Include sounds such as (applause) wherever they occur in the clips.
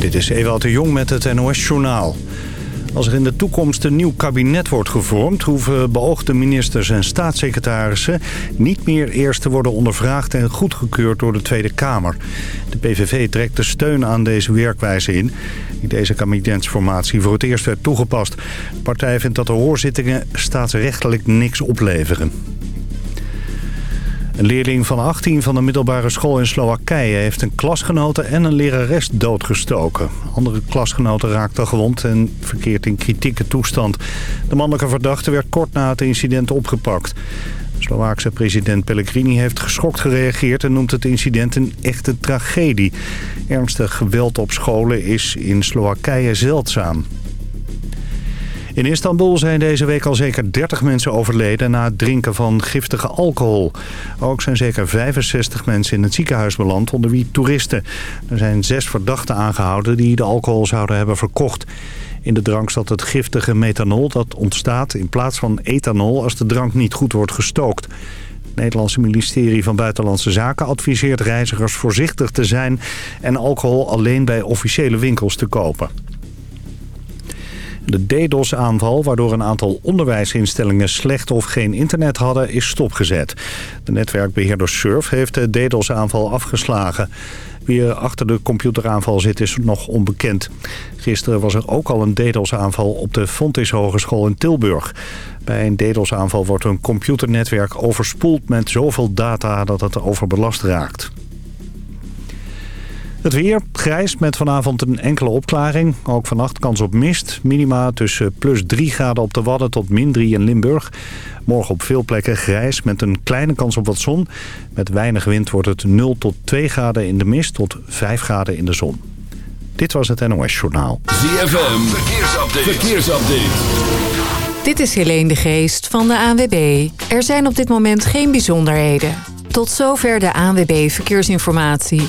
Dit is Ewout de Jong met het NOS-journaal. Als er in de toekomst een nieuw kabinet wordt gevormd... hoeven beoogde ministers en staatssecretarissen... niet meer eerst te worden ondervraagd en goedgekeurd door de Tweede Kamer. De PVV trekt de steun aan deze werkwijze in... die deze kabinetsformatie voor het eerst werd toegepast. De partij vindt dat de hoorzittingen staatsrechtelijk niks opleveren. Een leerling van 18 van de middelbare school in Slowakije heeft een klasgenote en een lerares doodgestoken. Andere klasgenoten raakten gewond en verkeert in kritieke toestand. De mannelijke verdachte werd kort na het incident opgepakt. De Slovaakse president Pellegrini heeft geschokt gereageerd en noemt het incident een echte tragedie. Ernstig geweld op scholen is in Slowakije zeldzaam. In Istanbul zijn deze week al zeker 30 mensen overleden na het drinken van giftige alcohol. Ook zijn zeker 65 mensen in het ziekenhuis beland, onder wie toeristen. Er zijn zes verdachten aangehouden die de alcohol zouden hebben verkocht. In de drank zat het giftige methanol dat ontstaat in plaats van ethanol als de drank niet goed wordt gestookt. Het Nederlandse ministerie van Buitenlandse Zaken adviseert reizigers voorzichtig te zijn en alcohol alleen bij officiële winkels te kopen. De DDoS-aanval, waardoor een aantal onderwijsinstellingen slecht of geen internet hadden, is stopgezet. De netwerkbeheerder Surf heeft de DDoS-aanval afgeslagen. Wie er achter de computeraanval zit is nog onbekend. Gisteren was er ook al een DDoS-aanval op de Fontis Hogeschool in Tilburg. Bij een DDoS-aanval wordt een computernetwerk overspoeld met zoveel data dat het overbelast raakt. Het weer grijs met vanavond een enkele opklaring. Ook vannacht kans op mist. Minima tussen plus 3 graden op de Wadden tot min 3 in Limburg. Morgen op veel plekken grijs met een kleine kans op wat zon. Met weinig wind wordt het 0 tot 2 graden in de mist tot 5 graden in de zon. Dit was het NOS Journaal. ZFM, verkeersupdate. verkeersupdate. Dit is Helene de Geest van de ANWB. Er zijn op dit moment geen bijzonderheden. Tot zover de ANWB Verkeersinformatie.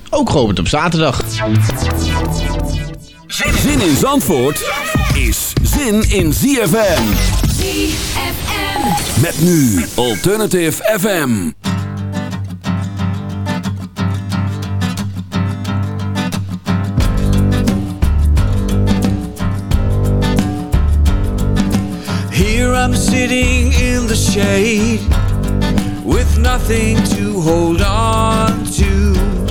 Ook geopend op zaterdag. Zin in Zandvoort is zin in ZFM. ZFM. Met nu Alternative FM. Here I'm sitting in the shade with nothing to hold on to.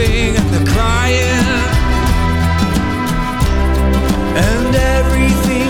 laughing and the crying. And everything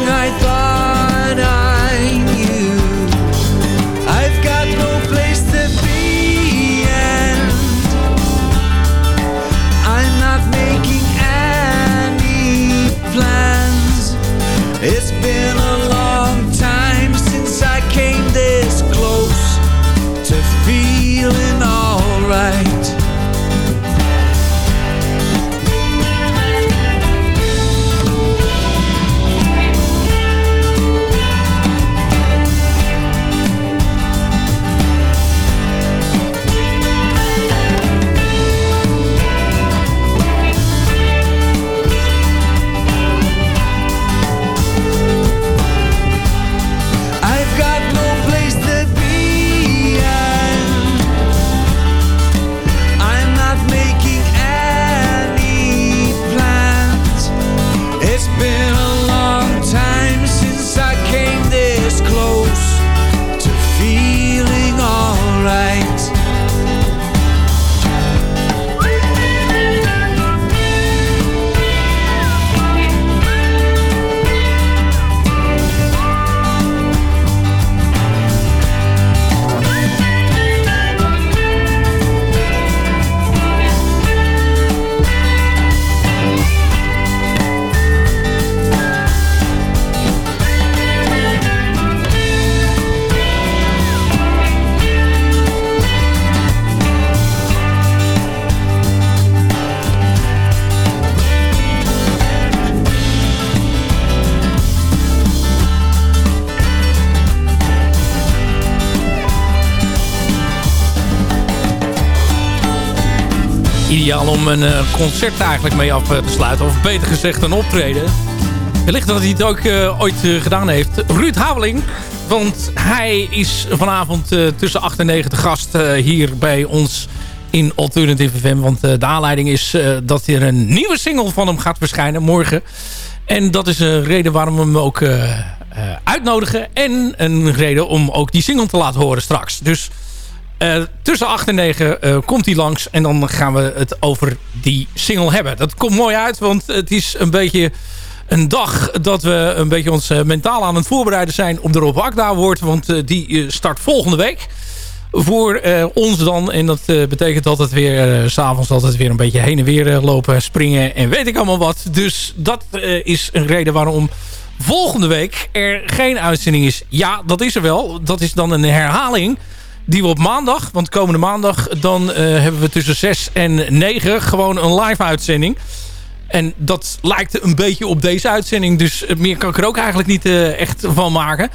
om een uh, concert eigenlijk mee af te sluiten. Of beter gezegd een optreden. Wellicht dat hij het ook ooit gedaan heeft. Ruud Haveling. Want hij is vanavond tussen 8 en 9 gast hier bij ons in Alternative FM. Want de aanleiding is dat er een nieuwe single van hem gaat verschijnen morgen. En dat is een reden waarom we hem ook uitnodigen. En een reden om ook die single te laten horen straks. Dus uh, tussen 8 en 9 uh, eh, komt hij langs. En dan gaan we het over die single hebben. Dat komt mooi uit, want het is een beetje een dag dat we een beetje ons uh, mentaal aan het voorbereiden zijn op de Rob Akda wordt. Want die start volgende week. Voor ons dan. En dat betekent altijd weer, s s'avonds altijd weer een beetje heen en weer lopen, springen en weet ik allemaal wat. Dus dat is een reden waarom volgende week er geen uitzending is. Ja, dat is er wel. Dat is dan een herhaling die we op maandag, want komende maandag... dan uh, hebben we tussen 6 en 9 gewoon een live uitzending. En dat lijkt een beetje op deze uitzending. Dus meer kan ik er ook eigenlijk niet uh, echt van maken.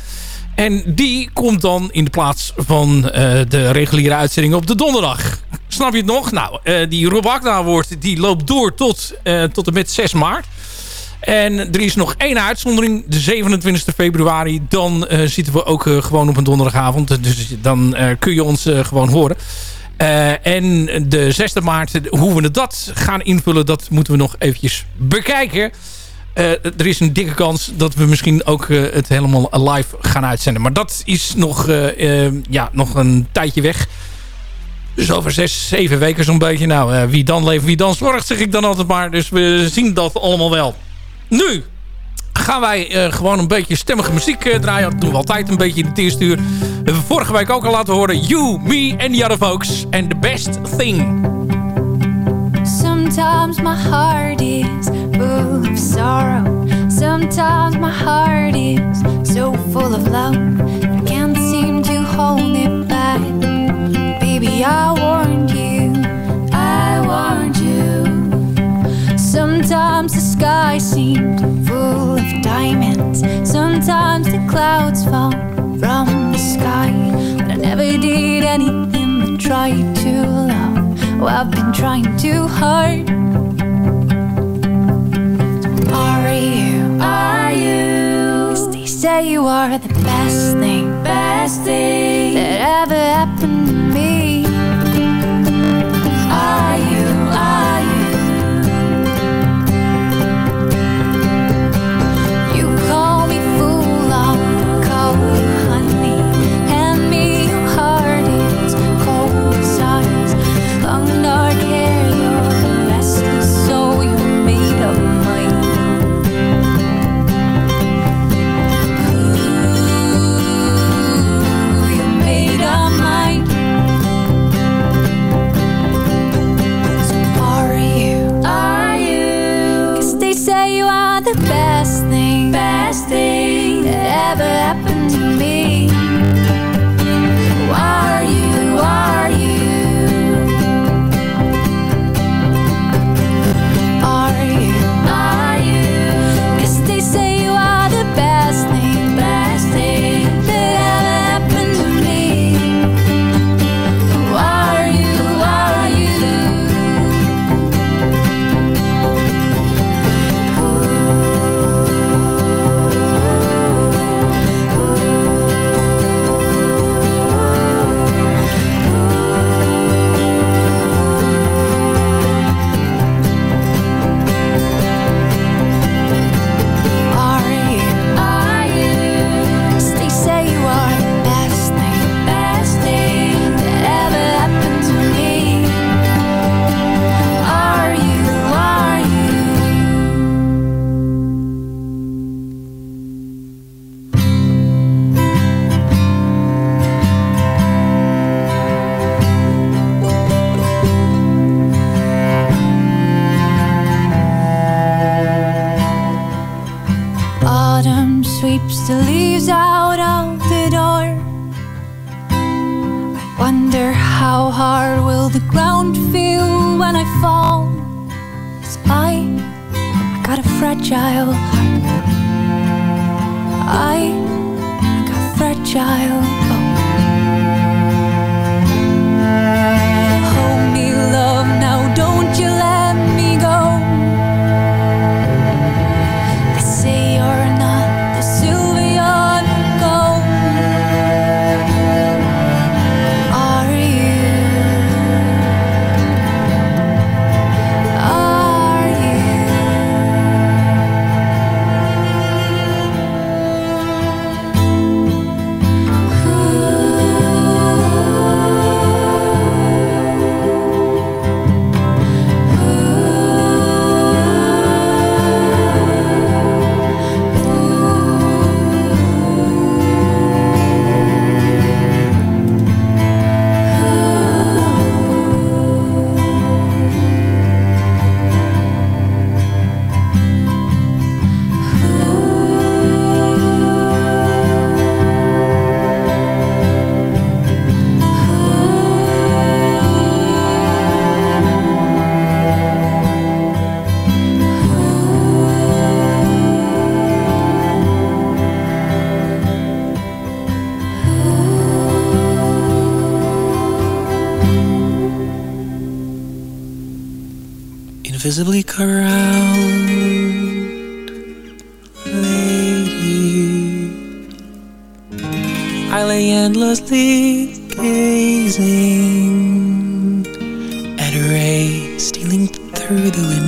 En die komt dan in de plaats van de reguliere uitzending op de donderdag. Snap je het nog? Nou, die Rob Akda wordt, die loopt door tot, tot en met 6 maart. En er is nog één uitzondering. De 27 februari. Dan uh, zitten we ook uh, gewoon op een donderdagavond. Dus dan uh, kun je ons gewoon horen. en de 6 maart, hoe we dat gaan invullen... dat moeten we nog eventjes bekijken. er is een dikke kans dat we misschien ook het helemaal live gaan uitzenden. Maar dat is nog, ja, nog een tijdje weg. Dus over zes, zeven weken zo'n beetje. Nou, wie dan leeft, wie dan zorgt, zeg ik dan altijd maar. Dus we zien dat allemaal wel. Nu gaan wij uh, gewoon een beetje stemmige muziek uh, draaien. Dat doen we altijd een beetje in het eerste uur. We hebben vorige week ook al laten horen. You, Me and the Other Folks. And the Best Thing. Sometimes my heart is full of sorrow. Sometimes my heart is so full of love. I can't seem to hold it back. Baby, I warned you. I warned. Sometimes the sky seemed full of diamonds. Sometimes the clouds fall from the sky. But I never did anything but try to love. Oh, I've been trying too hard. Are you? Are you? Cause they say you are the best thing, best thing don't feel when I fall is I, I got a fragile heart. I, I got fragile invisibly crowned lady. I lay endlessly gazing at a ray stealing through the window,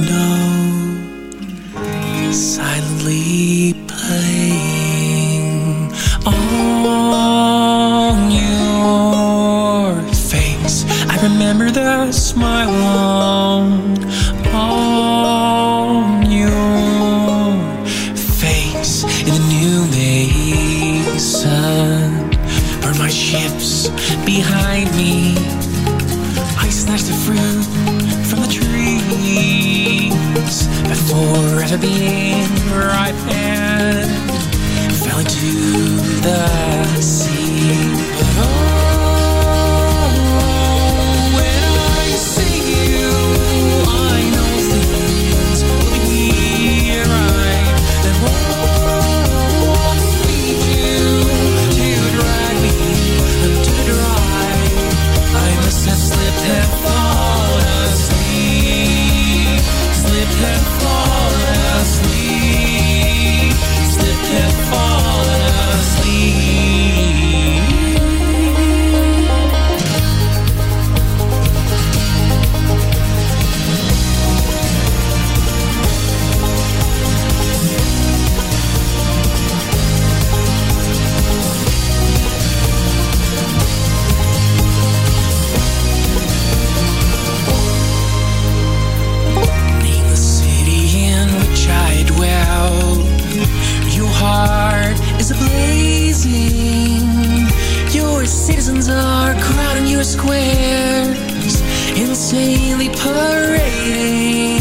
your squares, insanely parading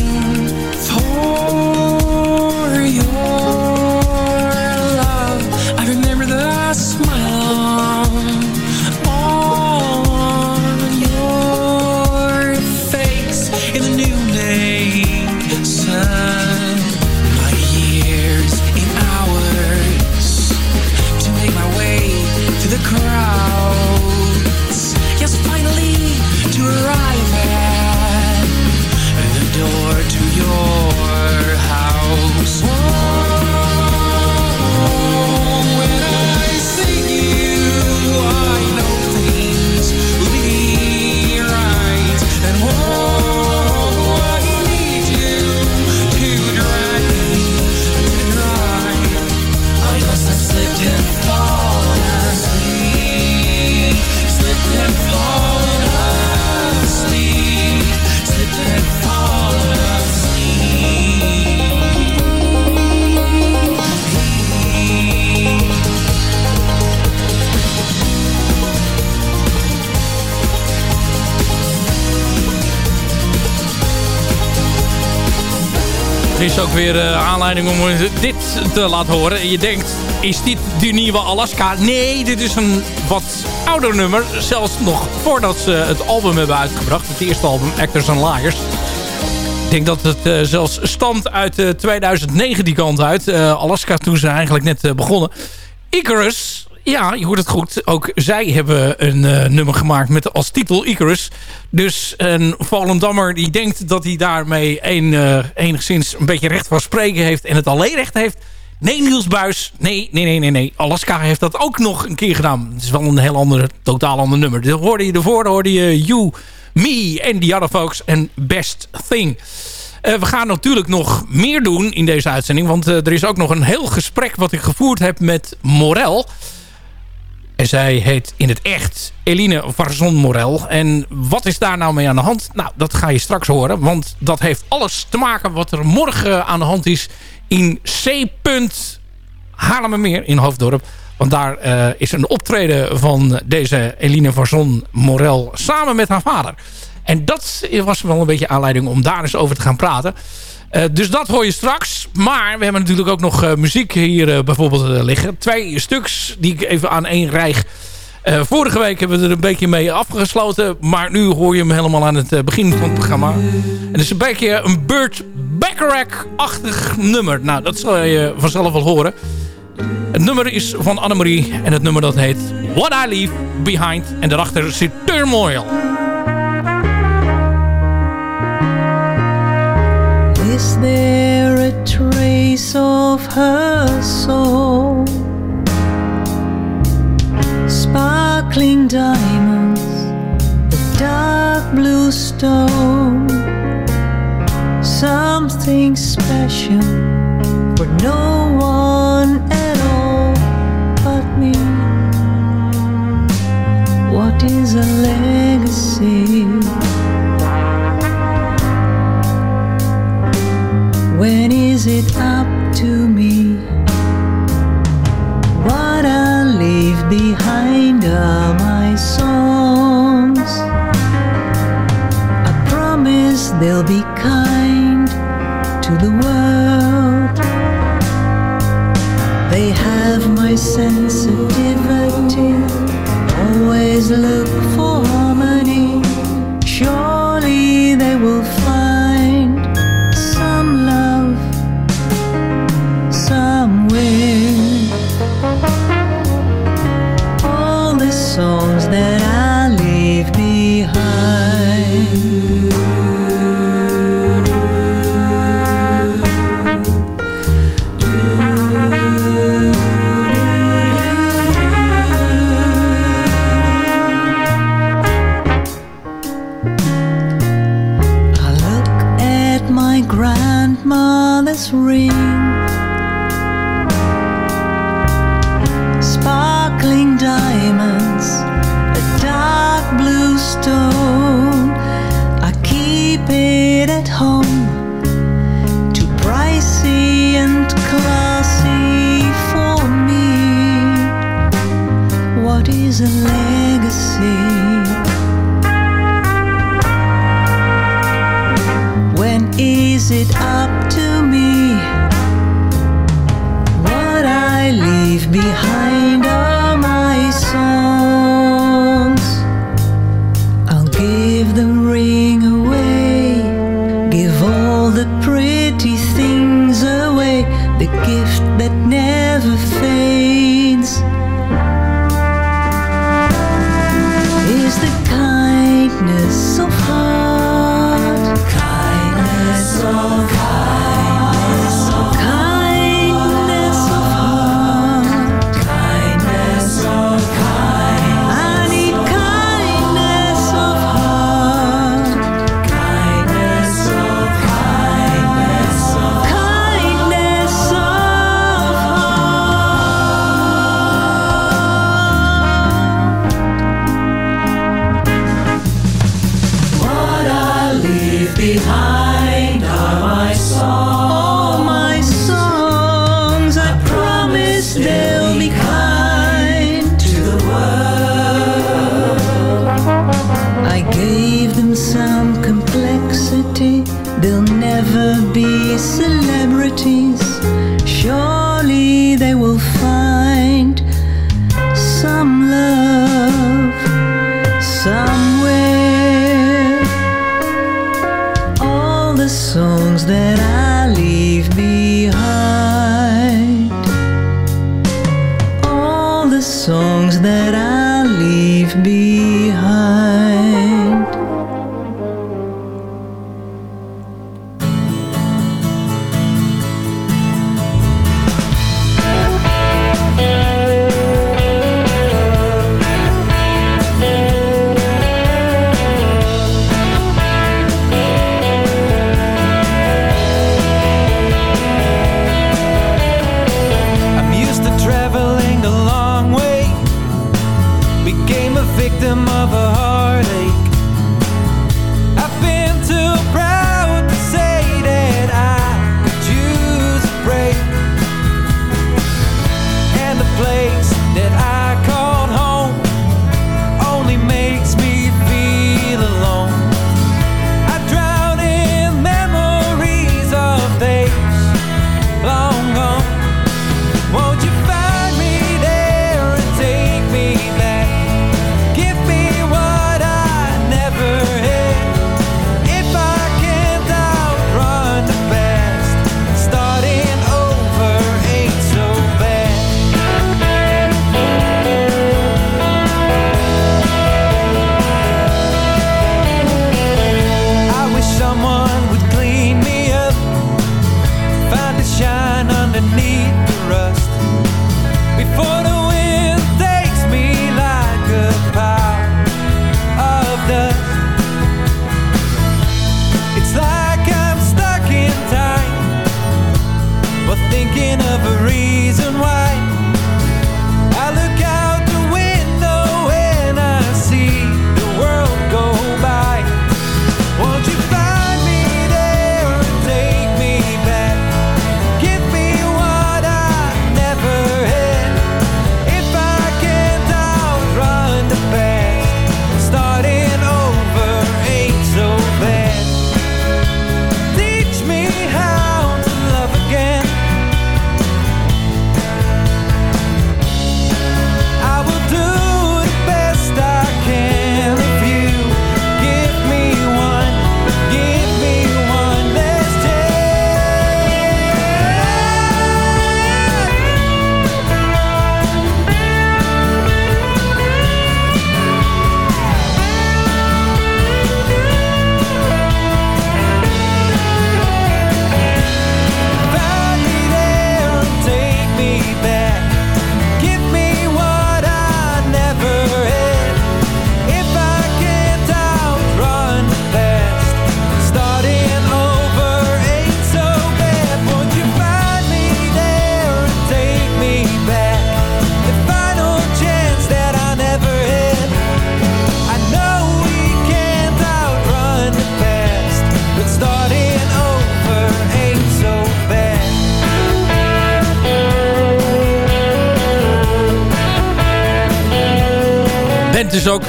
is ook weer eh, aanleiding om eh, dit te laten horen. En je denkt, is dit de nieuwe Alaska? Nee, dit is een wat ouder nummer. Zelfs nog voordat ze het album hebben uitgebracht. Het eerste album, Actors and Liars. Ik denk dat het eh, zelfs stamt uit eh, 2009 die kant uit. Eh, Alaska toen ze eigenlijk net eh, begonnen. Icarus, ja, je hoort het goed. Ook zij hebben een eh, nummer gemaakt met als titel Icarus. Dus een Volendammer die denkt dat hij daarmee eh, enigszins een beetje recht van spreken heeft... en het alleen recht heeft. Nee, Niels Buis. Nee, nee, nee, nee, nee. Alaska heeft dat ook nog een keer gedaan. Het is wel een heel ander, totaal ander nummer. Dat hoorde je ervoor, hoorde je You, Me en The Other Folks en Best Thing. Eh, we gaan natuurlijk nog meer doen in deze uitzending. Want er is ook nog een heel gesprek wat ik gevoerd heb met Morel. En zij heet in het echt Eline Varzon Morel. En wat is daar nou mee aan de hand? Nou, dat ga je straks horen. Want dat heeft alles te maken wat er morgen aan de hand is in C. Haarlemmermeer in Hoofddorp. Want daar eh, is een optreden van deze Eline Varzon Morel samen met haar vader. En dat was wel een beetje aanleiding om daar eens over te gaan praten. Eh, dus dat hoor je straks. Maar we hebben natuurlijk ook nog eh, muziek hier eh, bijvoorbeeld liggen. Twee stuks die ik even aan één rijg. Vorige week hebben we er een beetje mee afgesloten. Maar nu hoor je hem helemaal aan het begin van het programma. En het is een beetje een Burt Bacharach-achtig nummer. Nou, dat zal je vanzelf wel horen. Het nummer is van Annemarie. En het nummer dat heet What I Leave Behind. En daarachter zit Turmoil. Is there a trace of her soul? Sparkling diamonds, a dark blue stone, something special for no one at all but me. What is a legacy? is it up to me? What I leave behind us.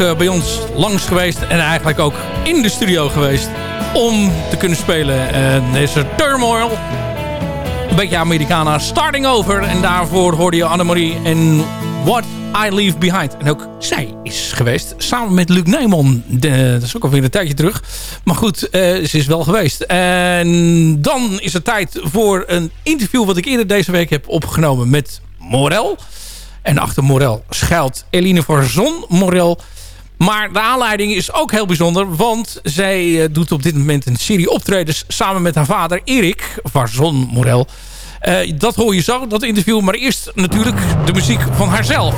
Uh, bij ons langs geweest en eigenlijk ook in de studio geweest om te kunnen spelen. En er Turmoil, een beetje Americana, Starting Over. En daarvoor hoorde je Annemarie en What I Leave Behind. En ook zij is geweest, samen met Luc Nijman. dat is ook alweer een tijdje terug. Maar goed, uh, ze is wel geweest. En dan is het tijd voor een interview... wat ik eerder deze week heb opgenomen met Morel. En achter Morel schuilt Eline Varzon Morel... Maar de aanleiding is ook heel bijzonder, want zij eh, doet op dit moment een serie optredens samen met haar vader Erik Varzon Morel. Uh, dat hoor je zo, dat interview. Maar eerst natuurlijk de muziek van haarzelf.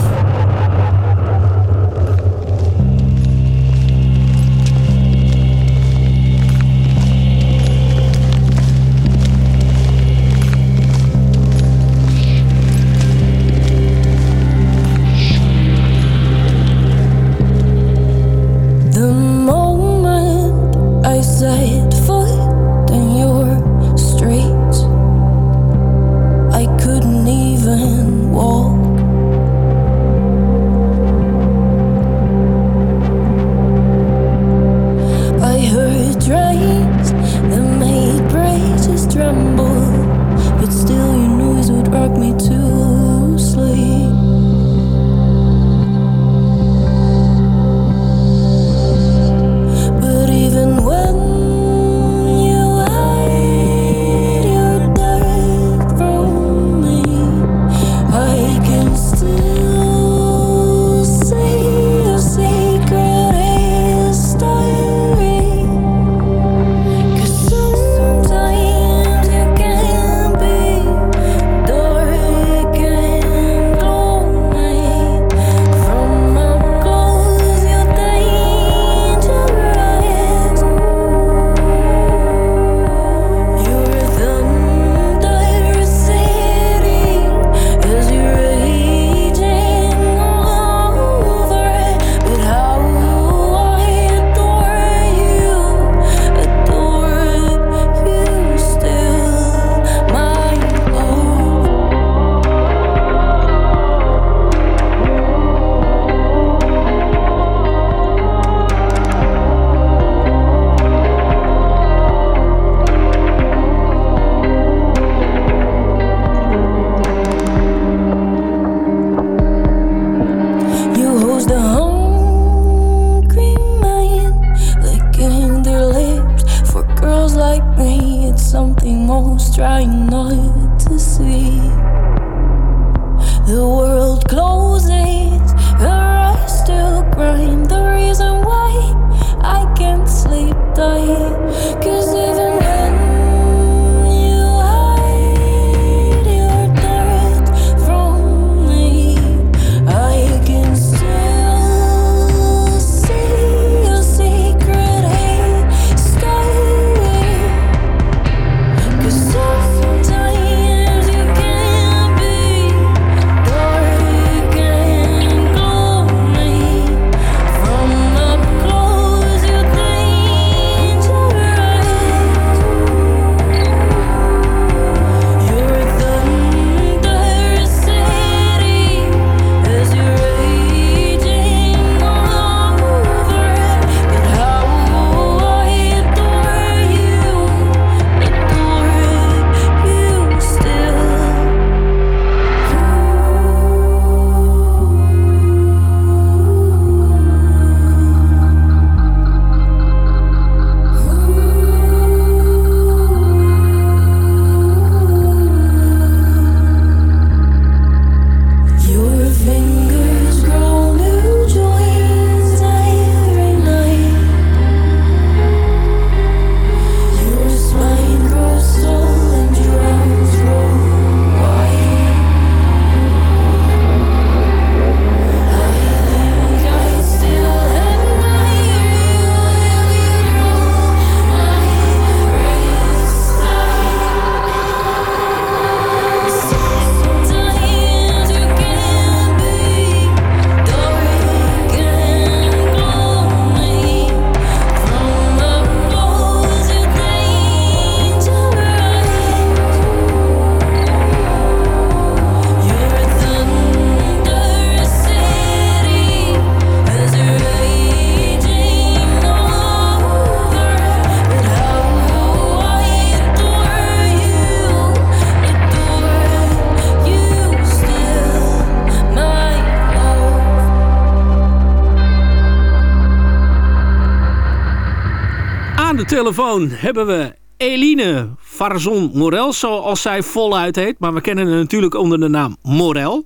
Telefoon hebben we Eline Farzon Morel, zoals zij voluit heet. Maar we kennen haar natuurlijk onder de naam Morel.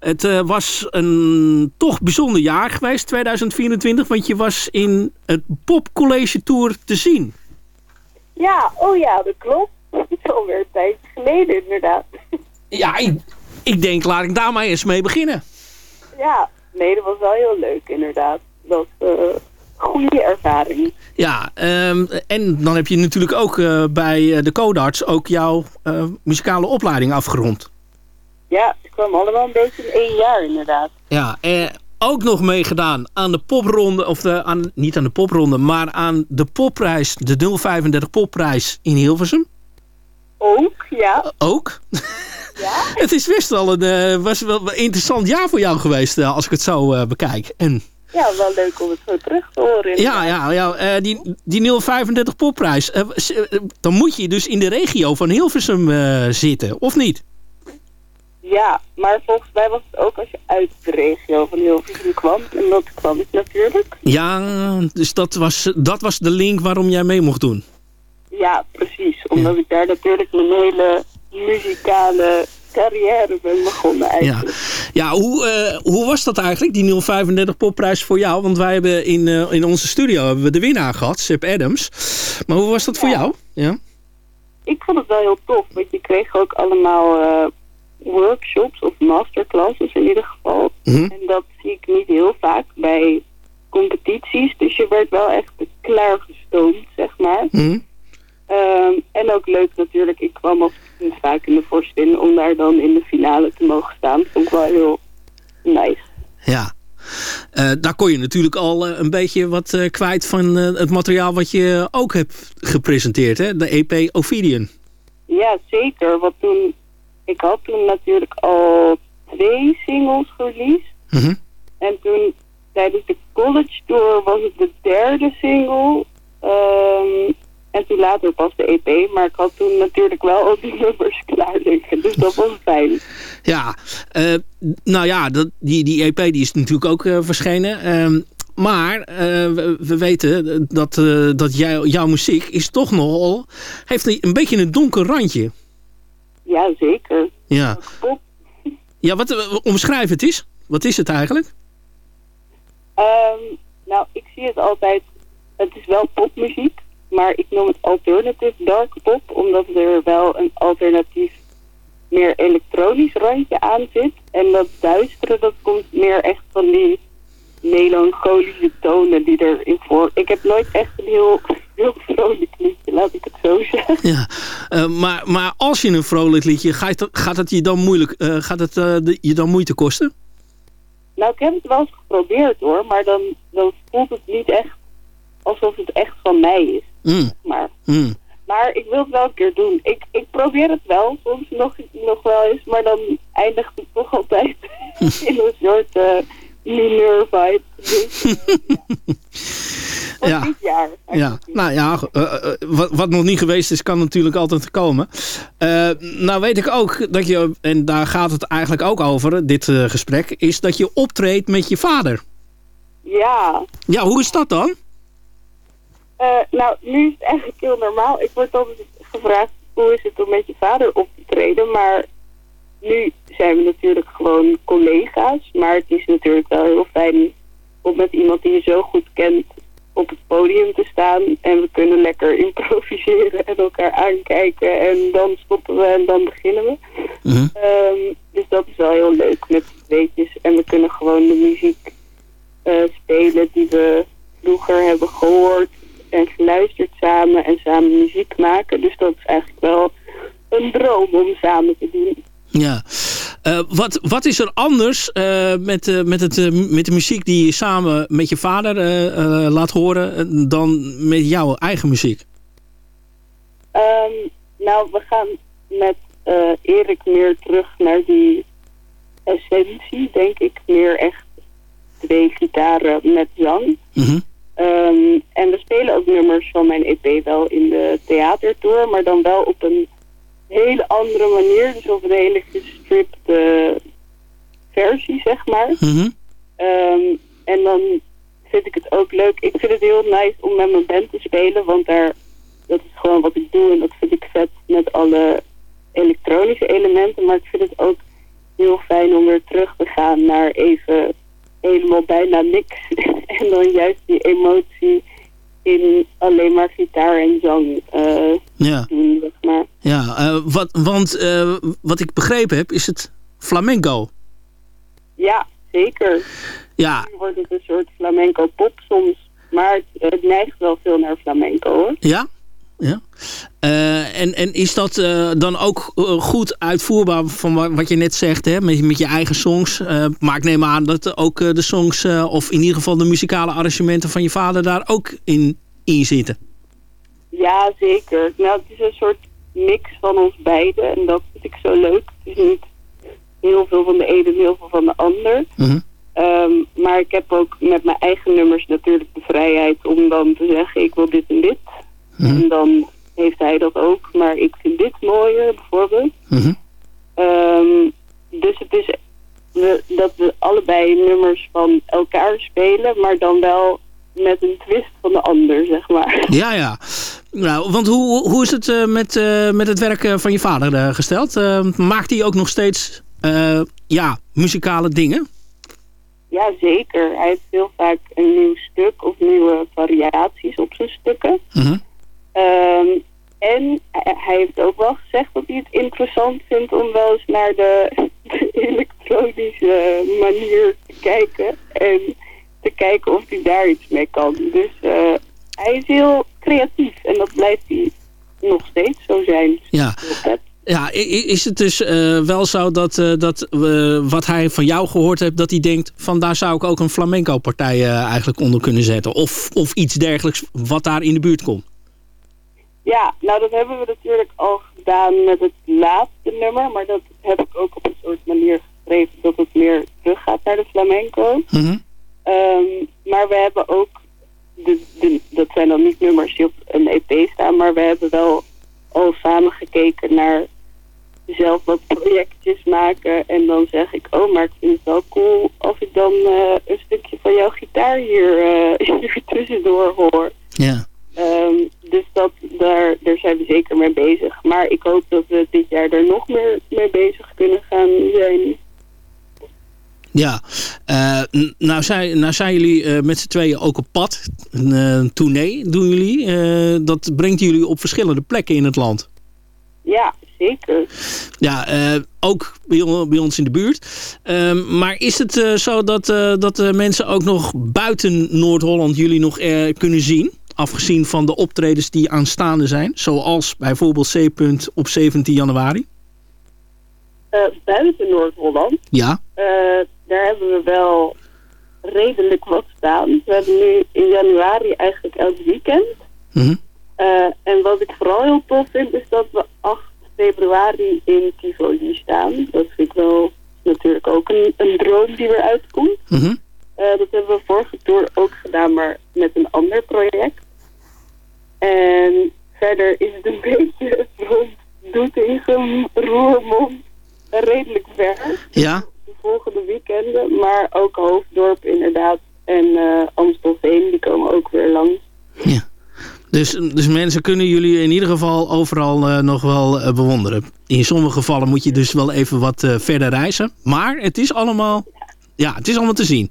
Het eh, was een toch bijzonder jaar geweest, 2024. Want je was in het Pop College Tour te zien. Ja, oh ja, dat klopt. Dat is alweer een tijdje geleden inderdaad. Ja, ik, ik denk, laat ik daar maar eens mee beginnen. Ja, nee, dat was wel heel leuk inderdaad. Dat eh, goede ervaring. Ja, ehm, en dan heb je natuurlijk ook eh, bij eh, de Codarts ook jouw eh, muzikale opleiding afgerond. Ja, het kwam allemaal een beetje in één jaar inderdaad. Ja, eh, ook nog meegedaan aan de popronde, of de, aan, niet aan de popronde, maar aan de popprijs, de 035 popprijs in Hilversum. Ook, ja. Ook. Ja? (laughs) Het is best wel een, was wel een interessant jaar voor jou geweest, als ik het zo bekijk. En Ja, wel leuk om het zo terug te horen. ja, ja, ja eh, die, die 035 popprijs, eh, eh, dan moet je dus in de regio van Hilversum zitten, of niet? Ja, maar volgens mij was het ook als je uit de regio van Hilversum kwam. En dat kwam ik natuurlijk. Ja, dus dat was, dat was de link waarom jij mee mocht doen. Ja, precies. Omdat ik daar natuurlijk mijn hele muzikale carrière ben begonnen Ja, eigenlijk. ja hoe, eh, hoe was dat eigenlijk, die 035 popprijs voor jou? Want wij hebben in, eh, in onze studio hebben we de winnaar gehad, Sip Adams. Maar hoe was dat voor Ja. jou? Ja. Ik vond het wel heel tof, want je kreeg ook allemaal eh, workshops of masterclasses in ieder geval. Mhm. En dat zie ik niet heel vaak bij competities. Dus je werd wel echt klaargestoomd, zeg maar. Mhm. Ehm, en ook leuk natuurlijk, ik kwam als vaak in de vorstin om daar dan in de finale te mogen staan. Vond ik wel heel nice. Ja. Eh, daar kon je natuurlijk al eh, een beetje wat eh, kwijt van het materiaal wat je ook hebt gepresenteerd, hè? De EP Ophidian. Ja, zeker. Want toen, ik had toen natuurlijk al twee singles released. Mhm. En toen tijdens de college tour was het de derde single. Ehm, en toen later pas de EP. Maar ik had toen natuurlijk wel al die nummers klaar liggen. Dus dat was fijn. Ja, eh, nou ja, dat, die, die EP die is natuurlijk ook eh, verschenen. Ehm, maar eh, we, we weten dat, dat jij, jouw muziek is toch nogal... heeft een, beetje een donker randje. Ja, zeker. Ja, Pop. ja wat, omschrijf het eens. Wat is het eigenlijk? Ehm, nou, ik zie het altijd... Het is wel popmuziek. Maar ik noem het alternative dark pop. Omdat er wel een alternatief meer elektronisch randje aan zit. En dat duistere, dat komt meer echt van die melancholische tonen die erin voor. Ik heb nooit echt een heel, heel vrolijk liedje, laat ik het zo zeggen. Ja, eh, maar, maar als je een vrolijk liedje... Gaat het, gaat het je dan moeilijk... eh, gaat het eh, de- je dan moeite kosten? Nou, ik heb het wel eens geprobeerd hoor, maar dan, dan voelt het niet echt alsof het echt van mij is. Mm, Maar, mm. maar ik wil het wel een keer doen. Ik, ik probeer het wel, soms nog, nog wel eens, maar dan eindigt het toch altijd (laughs) in een soort eh mineur vibe. Dus, (laughs) uh, Ja. dit jaar. Ja, nou ja, eh, eh, wat, wat nog niet geweest is, kan natuurlijk altijd komen. Nou weet ik ook dat je, en daar gaat het eigenlijk ook over, dit gesprek, is dat je optreedt met je vader. Ja, Ja, hoe is dat dan? Eh, nou, nu is het eigenlijk heel normaal. Ik word altijd gevraagd hoe is het om met je vader op te treden. Maar nu zijn we natuurlijk gewoon collega's. Maar het is natuurlijk wel heel fijn om met iemand die je zo goed kent op het podium te staan. En we kunnen lekker (laughs) improviseren en elkaar aankijken. En dan stoppen we en dan beginnen we. Mhm. Ehm, dus dat is wel heel leuk met z'n tweetjes. En we kunnen gewoon de muziek eh, spelen die we vroeger hebben gehoord en geluisterd samen en samen muziek maken. Dus dat is eigenlijk wel een droom om samen te doen. Ja. Eh, wat, wat is er anders eh, met, eh, met, het, met de muziek die je samen met je vader laat horen dan met jouw eigen muziek? Ehm, nou, we gaan met Erik meer terug naar die essentie, denk ik. Meer echt twee gitaren met zang. Mhm. Ehm, en we spelen ook nummers van mijn EP wel in de theatertour, maar dan wel op een hele andere manier. Dus op een hele gestripte versie, zeg maar. Mhm. Ehm, en dan vind ik het ook leuk. Ik vind het heel nice om met mijn band te spelen, want daar, dat is gewoon wat ik doe en dat vind ik vet met alle elektronische elementen. Maar ik vind het ook heel fijn om weer terug te gaan naar even helemaal bijna niks. (laughs) en dan juist die emotie in alleen maar gitaar en zang eh, Ja, doen, zeg maar. ja eh, wat, want eh, wat ik begrepen heb is het flamenco. Ja, zeker. Ja, Nu wordt het een soort flamenco pop soms. Maar het, het neigt wel veel naar flamenco hoor. ja. Ja. Eh, en, en is dat eh, dan ook eh, goed uitvoerbaar van wa- wat je net zegt, hè? Met, met je eigen songs? Eh, maar ik neem aan dat ook de songs, of in ieder geval de muzikale arrangementen van je vader daar ook in, in zitten. Ja, zeker. Nou, het is een soort mix van ons beiden. En dat vind ik zo leuk. Het is niet heel veel van de ene en heel veel van de ander. Mhm. Ehm, maar ik heb ook met mijn eigen nummers natuurlijk de vrijheid om dan te zeggen ik wil dit en dit. Mhm. En dan heeft hij dat ook. Maar ik vind dit mooier bijvoorbeeld. Mhm. Ehm, dus het is we, dat we allebei nummers van elkaar spelen. Maar dan wel met een twist van de ander, zeg maar. (laughs) Ja, ja. Nou, want hoe, hoe is het eh, met, eh, met het werk eh, van je vader gesteld? Maakt hij ook nog steeds ja, muzikale dingen? Ja, zeker. Hij heeft heel vaak een nieuw stuk of nieuwe variaties op zijn stukken. Mhm. Ehm, en hij hij heeft ook wel gezegd dat hij het interessant vindt om wel eens naar de, de (laughs) elektronische manier te kijken. En te kijken of hij daar iets mee kan. Dus eh, hij is heel creatief en dat blijft hij nog steeds zo zijn. Ja. Ja, is het dus eh, wel zo dat, eh, dat eh, wat hij van jou gehoord heeft... dat hij denkt van daar zou ik ook een flamenco partij eh, eigenlijk onder kunnen zetten? Of, of iets dergelijks wat daar in de buurt komt? Ja, nou dat hebben we natuurlijk al gedaan met het laatste nummer. Maar dat heb ik ook op een soort manier geschreven dat het meer teruggaat naar de flamenco. Ehm, maar we hebben ook, de, de, dat zijn dan niet nummers die op een EP staan, maar we hebben wel al samen gekeken naar zelf wat projectjes maken. En dan zeg ik, oh, maar ik vind het wel cool als ik dan eh, een stukje van jouw gitaar hier, eh, (laughs) hier tussendoor hoor. Ja. Ehm, dus dat, daar, daar zijn we zeker mee bezig. Maar ik hoop dat we dit jaar er nog meer mee bezig kunnen gaan zijn. Ja, Eh, nou, zijn, nou zijn jullie eh, met z'n tweeën ook op pad. Een eh, tournee doen jullie. Dat brengt jullie op verschillende plekken in het land. Ja, zeker. Ja, ook bij, bij ons in de buurt. Ehm, maar is het zo dat, dat de mensen ook nog buiten Noord-Holland jullie nog kunnen zien? Afgezien van de optredens die aanstaande zijn. Zoals bijvoorbeeld C-punt op 17 januari. Eh, buiten Noord-Holland, Ja. eh, daar hebben we wel redelijk wat staan. We hebben nu in januari eigenlijk elk weekend. Mhm. Eh, en wat ik vooral heel tof vind, is dat we 8 februari in Tivoli staan. Dat vind ik wel natuurlijk ook een, een droom die weer uitkomt. Mhm. Eh, dat hebben we vorige tour ook gedaan, maar met een ander project. En verder is het een (laughs) beetje rond Doetinchem, Roermond, redelijk ver. Ja. De volgende weekenden, maar ook Hoofddorp inderdaad. En eh Amstelveen, die komen ook weer langs. Dus, dus mensen kunnen jullie in ieder geval overal eh, nog wel eh, bewonderen. In sommige gevallen moet je dus wel even wat eh, verder reizen. Maar het is allemaal, ja, het is allemaal te zien.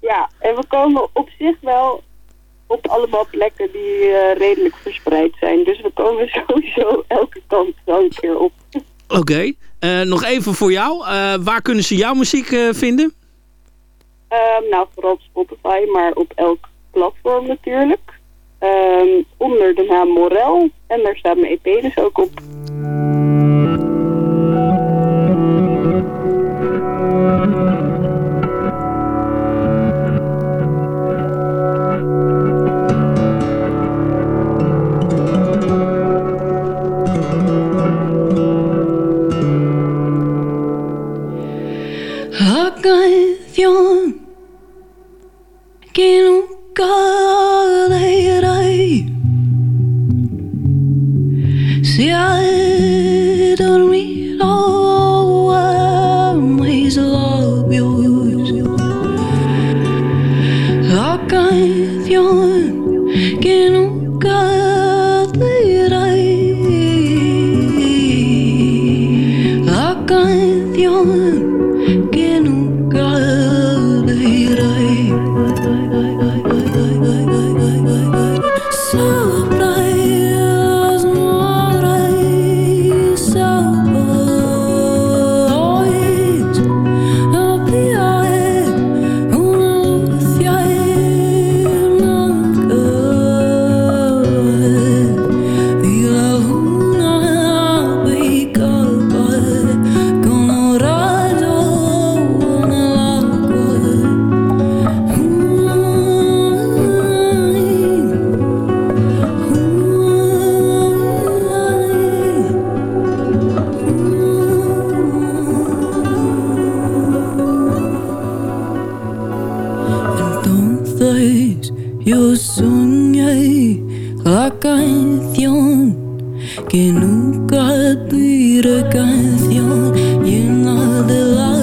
Ja, en we komen op zich wel op allemaal plekken die eh, redelijk verspreid zijn. Dus we komen (laughs) sowieso elke kant wel een keer op. Oké, eh, nog even voor jou. Eh, waar kunnen ze jouw muziek vinden? Ehm, nou, vooral op Spotify, maar op elk platform natuurlijk. Ehm, onder de naam Morel. En daar staat mijn EP dus ook op. Entonces yo soñé la canción que nunca diré canción llena de labios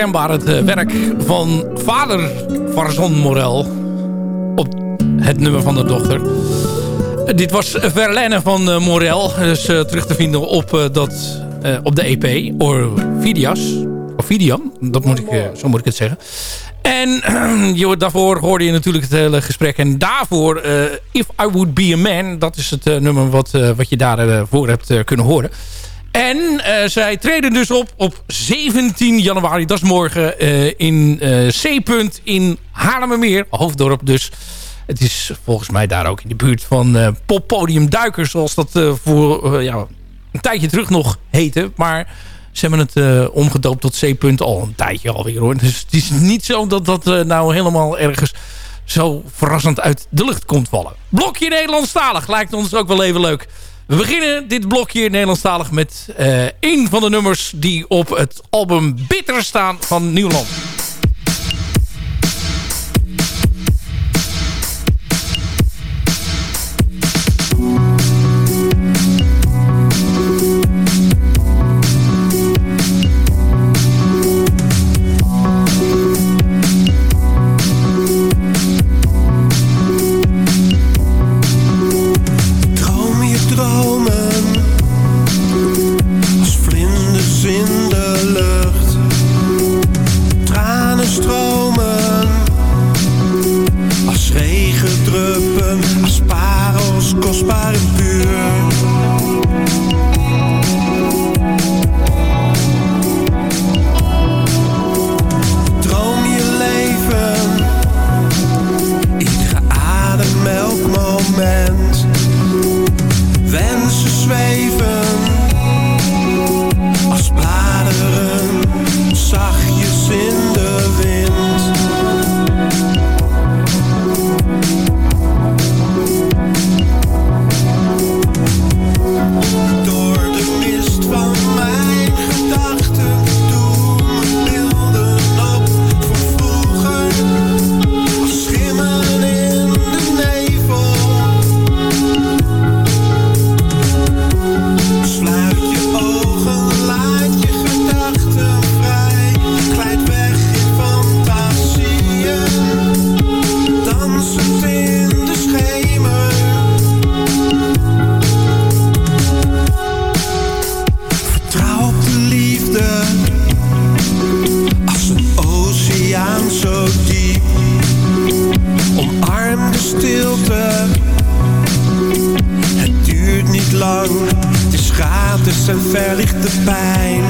Het eh, werk van vader Varzon Morel op het nummer van de dochter. Eh, dit was Verlaine van eh, Morel. Dus terug te vinden op, dat, op de EP. Or Vidias. Of Vidian. Dat moet ik, zo moet ik het zeggen. En (clears throat) daarvoor hoorde je natuurlijk het hele gesprek. En daarvoor If I Would Be A Man. Dat is het nummer wat, wat je daarvoor hebt kunnen horen. En eh, zij treden dus op op 17 januari, dat is morgen, eh, in eh, C-punt in Haarlemmermeer. Hoofddorp dus. Het is volgens mij daar ook in de buurt van eh Poppodium Duikers, zoals dat voor ja, een tijdje terug nog heette. Maar ze hebben het omgedoopt tot C-punt al een tijdje alweer hoor. Dus het is niet zo dat dat nou helemaal ergens zo verrassend uit de lucht komt vallen. Blokje Nederlandstalig lijkt ons ook wel even leuk. We beginnen dit blokje Nederlandstalig met eh een van de nummers die op het album Bitter staan van Nieuwland. En verlicht de pijn.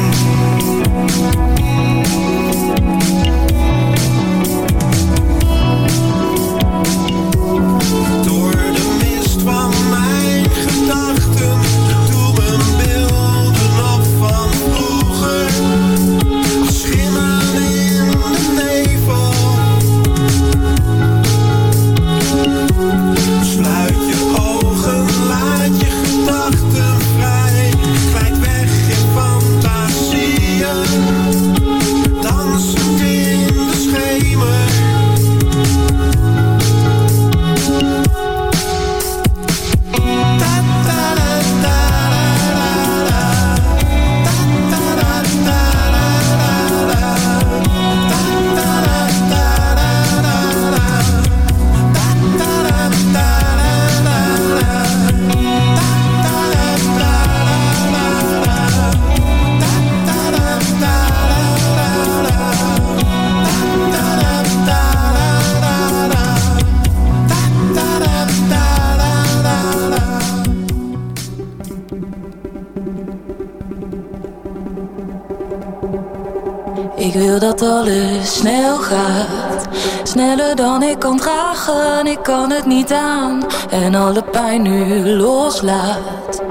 Alle pijn nu loslaat.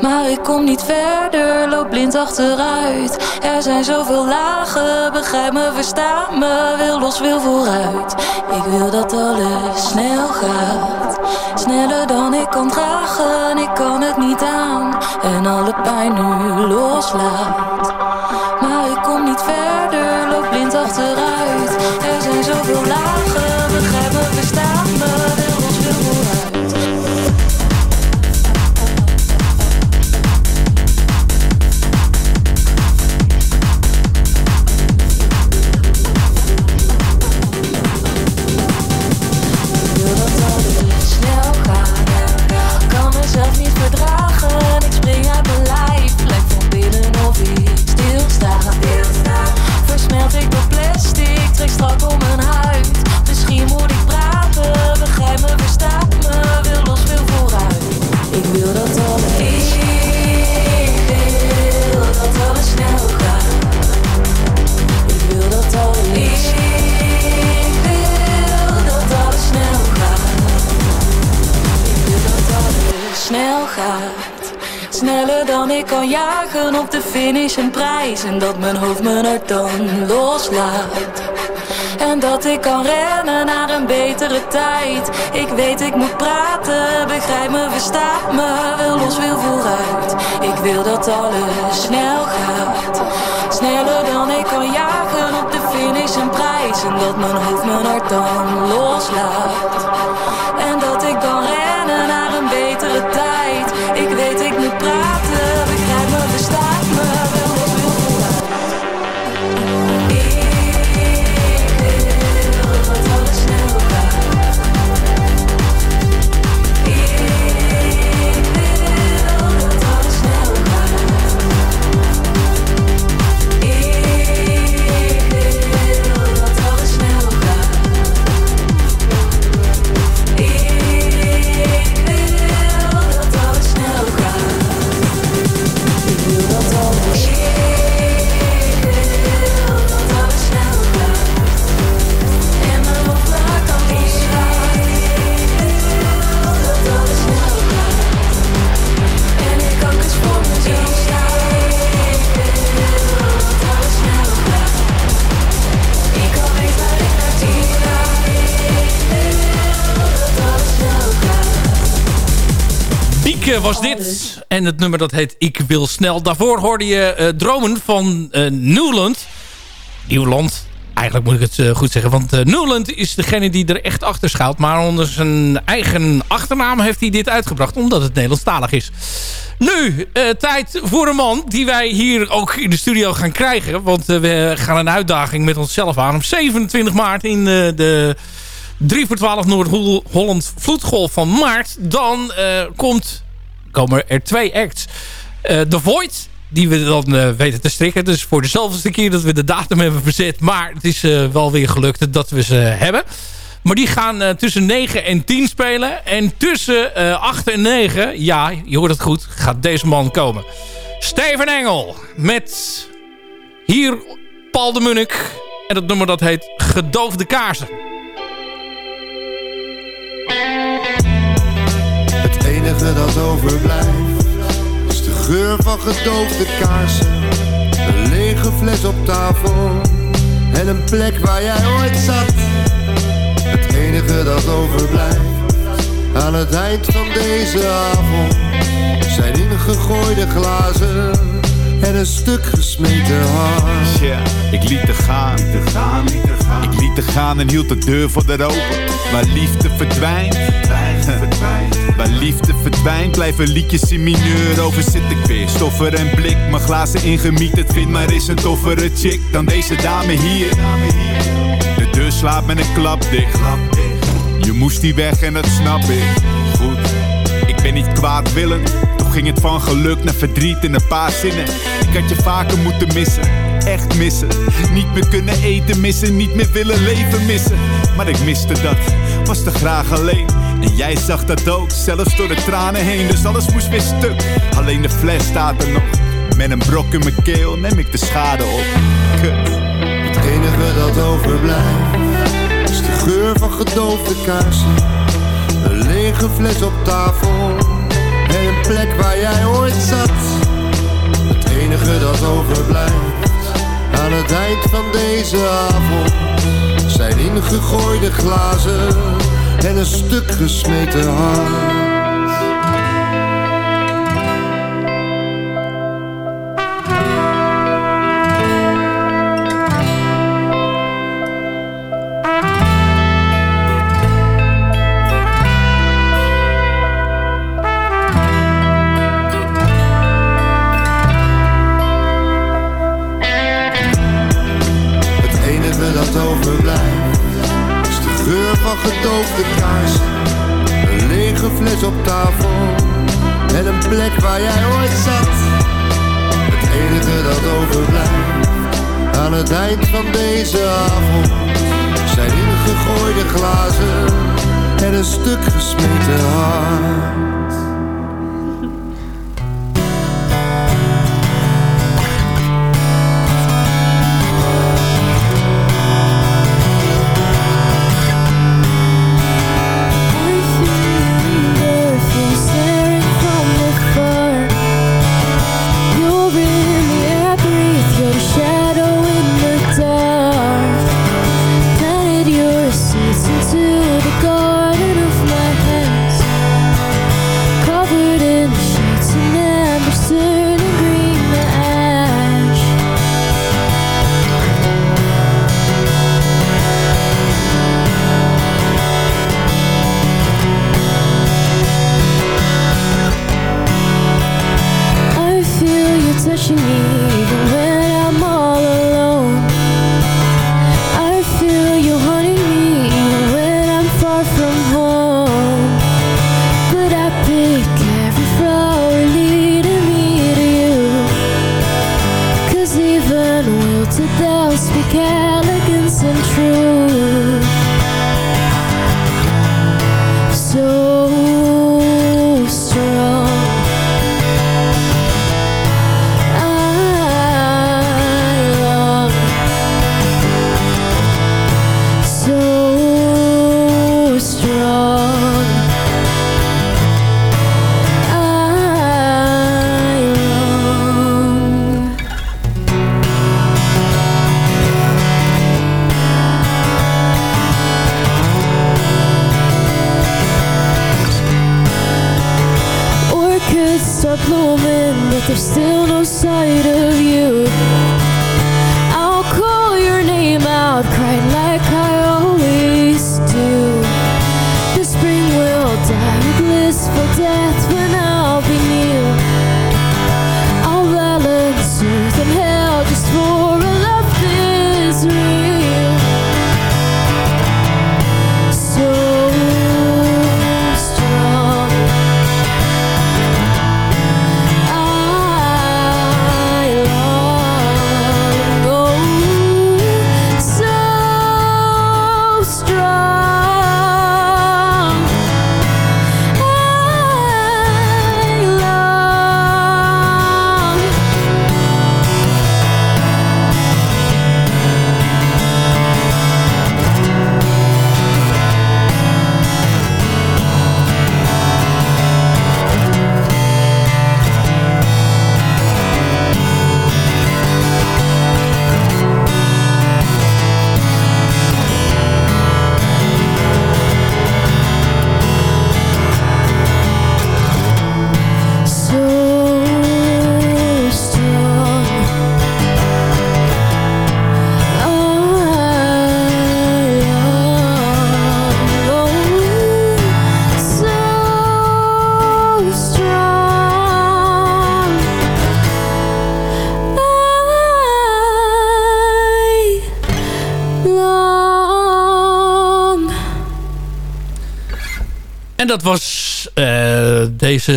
Maar ik kom niet verder, loop blind achteruit. Er zijn zoveel lagen, begrijp me, versta me. Wil los, wil vooruit. Ik wil dat alles snel gaat. Sneller dan ik kan dragen, ik kan het niet aan. En alle pijn nu loslaat. Finish een prijs. En dat mijn hoofd mijn hart dan loslaat. En dat ik kan rennen naar een betere tijd. Ik weet ik moet praten, begrijp me, versta me. Wil los, wil vooruit. Ik wil dat alles snel gaat. Sneller dan ik kan jagen op de finish een prijs. En dat mijn hoofd mijn hart dan loslaat. En dat ik kan rennen naar een betere tijd. Ik weet ik moet praten, was dit. En het nummer dat heet Ik Wil Snel. Daarvoor hoorde je eh, Dromen van eh Newland. Nieuwland. Eigenlijk moet ik het eh, goed zeggen. Want Newland is degene die er echt achter schuilt. Maar onder zijn eigen achternaam heeft hij dit uitgebracht. Omdat het Nederlandstalig is. Nu, tijd voor een man die wij hier ook in de studio gaan krijgen. Want we gaan een uitdaging met onszelf aan. Op 27 maart in de 3 voor 12 Noord-Holland Vloedgolf van maart. Dan komt, komen er twee acts. Eh The Void, die we dan eh, weten te strikken. Dus voor de zoveelste keer dat we de datum hebben verzet. Maar het is eh, wel weer gelukt dat we ze hebben. Maar die gaan tussen 9 en 10 spelen. En tussen eh 8 en 9, ja, je hoort het goed, gaat deze man komen. Steven Engel met hier Paul de Munnik. En het nummer dat heet Gedoofde Kaarsen. Het enige dat overblijft is de geur van gedoofde kaarsen. Een lege fles op tafel en een plek waar jij ooit zat. Het enige dat overblijft aan het eind van deze avond zijn ingegooide glazen en een stuk gesmeten hart. Ja, ik liet te gaan. Ik liet te gaan en hield de deur voor de open. Waar liefde verdwijnt. Waar liefde verdwijnt, blijven liedjes in mineur. Over zit ik weer, stoffer en blik. Mijn glazen ingemieterd, vind maar is een toffere chick dan deze dame hier. De deur slaat met een klap dicht. Je moest die weg en dat snap ik. Goed, ik ben niet kwaadwillend. Toch ging het van geluk naar verdriet in een paar zinnen. Ik had je vaker moeten missen, echt missen. Niet meer kunnen eten missen, niet meer willen leven missen. Maar ik miste dat, was te graag alleen. En jij zag dat ook, zelfs door de tranen heen. Dus alles moest weer alleen de fles staat er nog. Met een brok in mijn keel neem ik de schade op. Kut. enige dat overblijft is de geur van gedoofde kaarsen. Een lege fles op tafel en een plek waar jij ooit zat. Het enige dat overblijft aan het eind van deze avond zijn ingegooide glazen en een stuk gesmeten hart. Eind van deze avond zijn ingegooide glazen en een stuk gesmeten hart.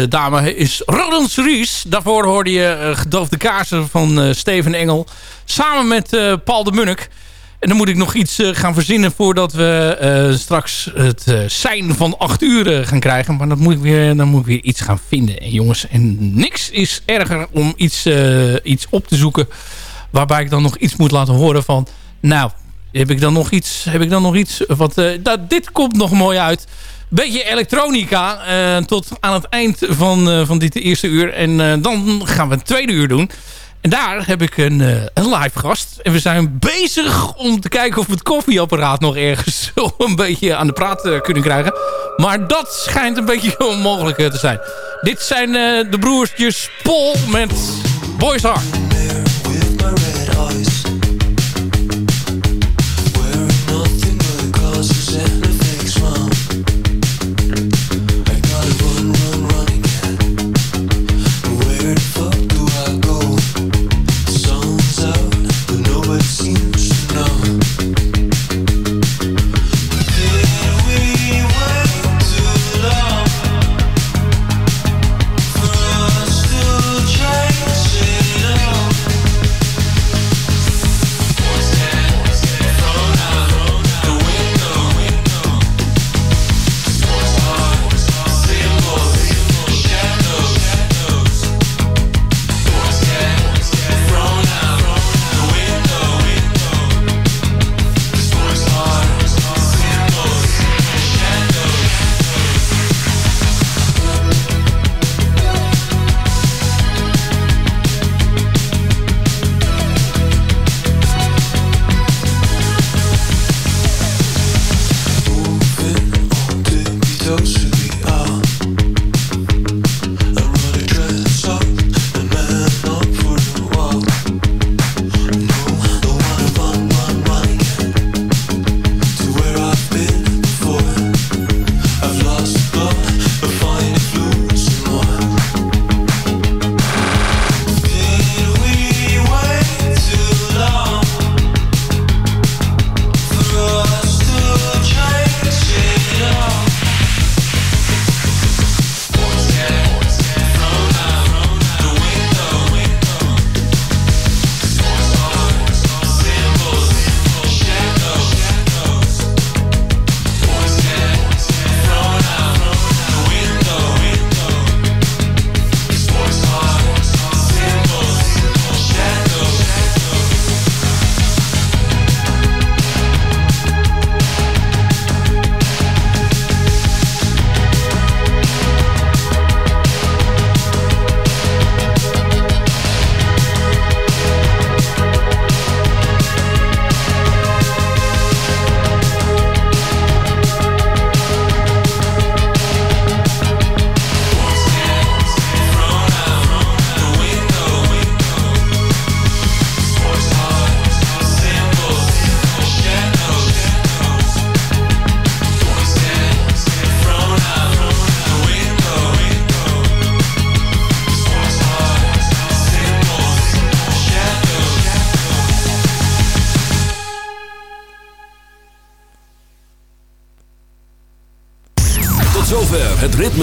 Dame is Roland Series. Daarvoor hoorde je eh, Gedoofde Kaarsen van eh, Steven Engel. Samen met eh, Paul de Munnik. En dan moet ik nog iets eh, gaan verzinnen voordat we eh, straks het eh sein van 8 uur eh, gaan krijgen. Maar dat moet ik weer, dan moet ik weer iets gaan vinden. En jongens, en niks is erger om iets, eh, iets op te zoeken waarbij ik dan nog iets moet laten horen van Nou, heb ik dan nog iets? Heb ik dan nog iets? Wat, eh, nou, dit komt nog mooi uit. Beetje elektronica eh, tot aan het eind van, eh, van dit eerste uur. En eh, dan gaan we een tweede uur doen. En daar heb ik een, live gast. En we zijn bezig om te kijken of we het koffieapparaat nog ergens (laughs) een beetje aan de praat kunnen krijgen. Maar dat schijnt een beetje onmogelijk te zijn. Dit zijn de broertjes Paul met Boys Heart.